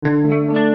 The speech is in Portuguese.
Música